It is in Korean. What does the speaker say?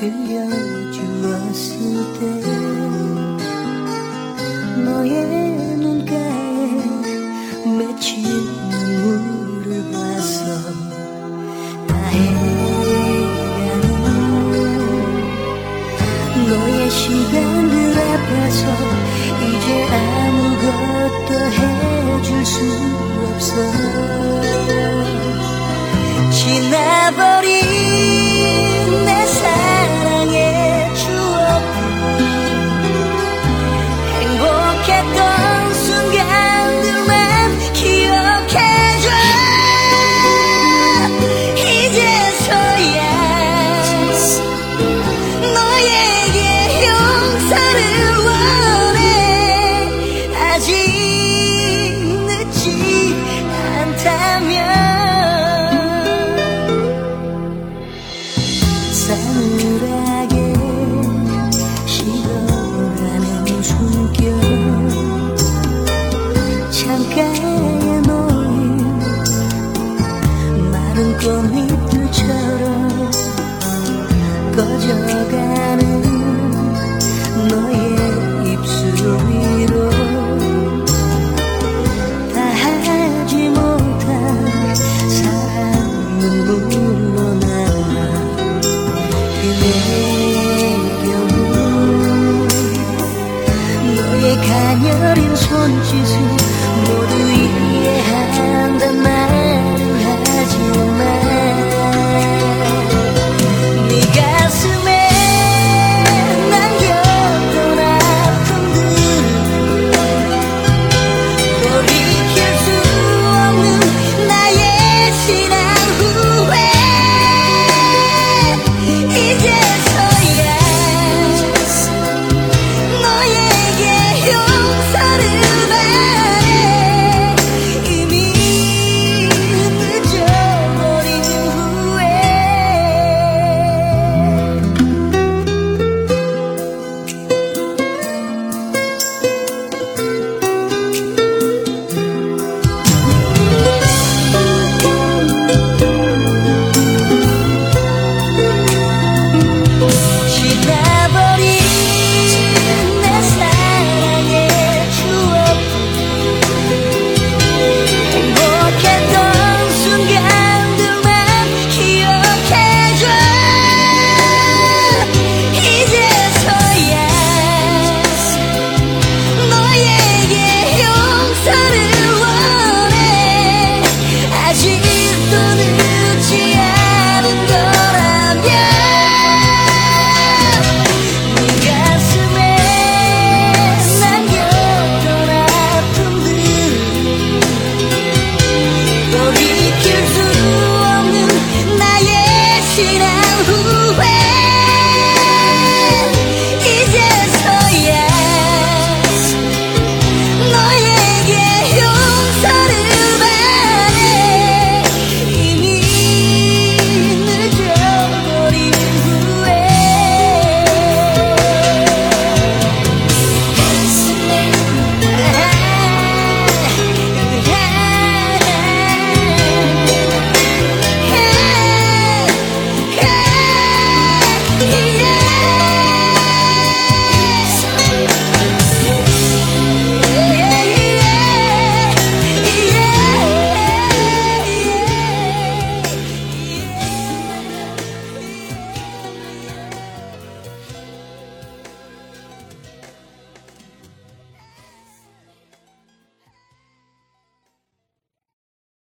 들려주었을 때 너의 눈가에 맺힌 눈물을 봐서 다행이라는 너의 시간들 앞에서 이제 아무것도 해줄 수 없어. 지나버린 꽃잎들처럼 꺼져가는 너의 입술 위로. 다 하지 못한 사랑은 물러나 그대 겨우. 너의 가녀린 손짓을